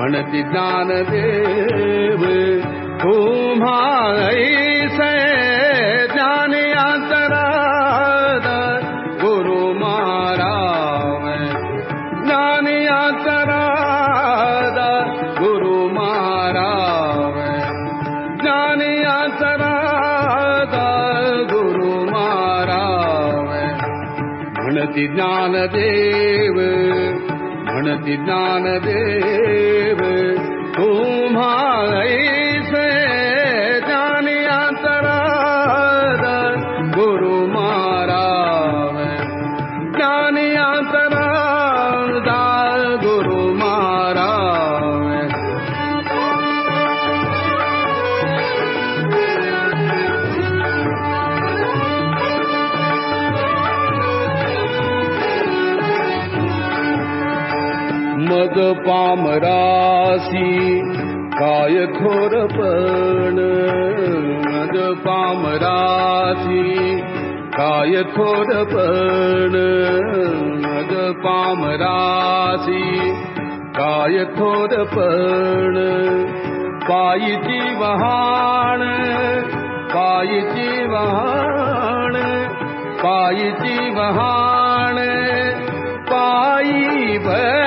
मारा मनति ज्ञान ज्ञान तुम्हारे ज्ञानियान्तरा गुरु मारा ज्ञानियान्तरा गुरु मारा ज्ञानियान्तरा गुरु मारा म्हणति ज्ञानदेव प्रणति ज्ञान देव तुम्हारे मग पामरासी काय खोरपण मग पामरासी काय खोरपण मग पामरासी काय खोरपण पायीची वहाण पायीची वहाण पायीची वहाण पायी भरी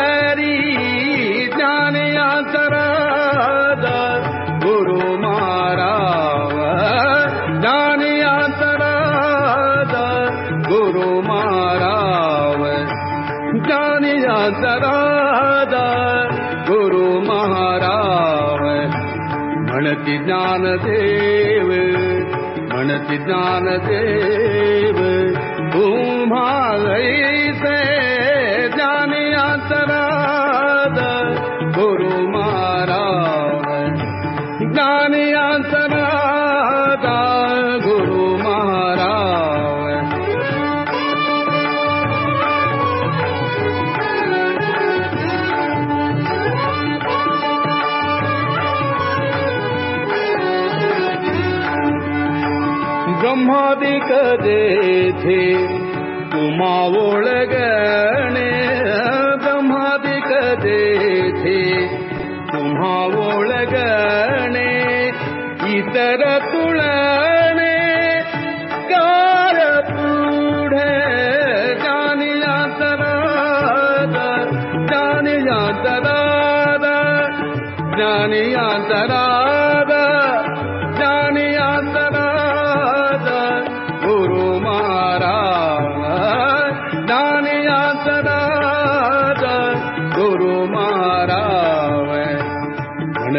ज्ञानदेव म्हणति ज्ञानदेव तुम्हारे ब्रह्मादिक देथे तुमा ओळगणे ब्रह्मादिक देथे तुम्हा ओळगणे इतर तुळणे कार पुढे जानिया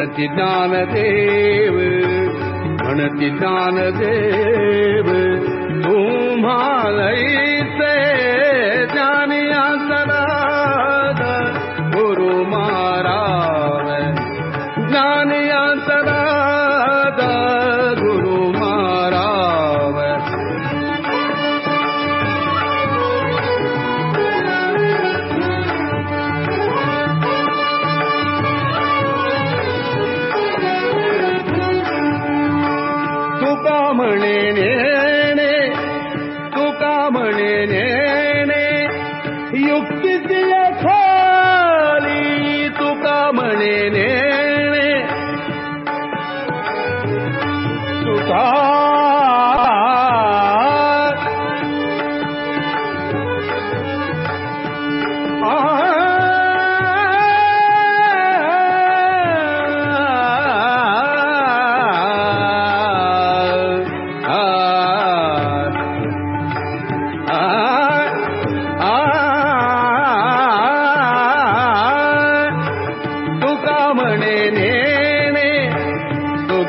म्हणति ज्ञानदेव म्हणति ज्ञानदेव ખાલી તું કામણે ને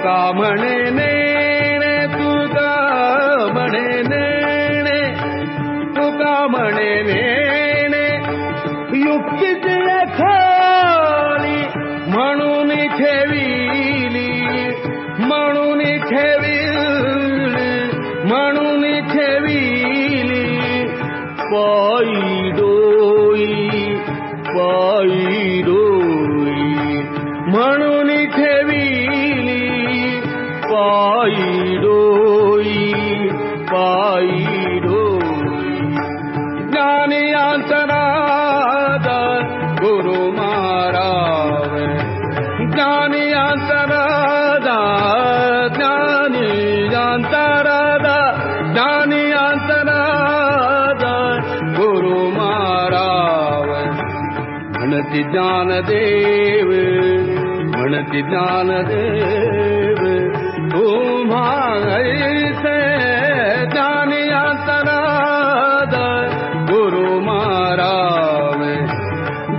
ಕಾಮಣನೆ ज्ञानी अंतराद गुरु महाराज। म्हणती ज्ञानदेव म्हणती ज्ञानदेव तुम्हा ऐसे ज्ञानी अंतराद गुरु महाराज।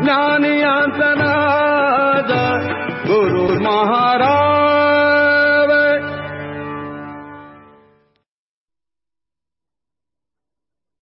ज्ञानी अंतराद गुरु महाराज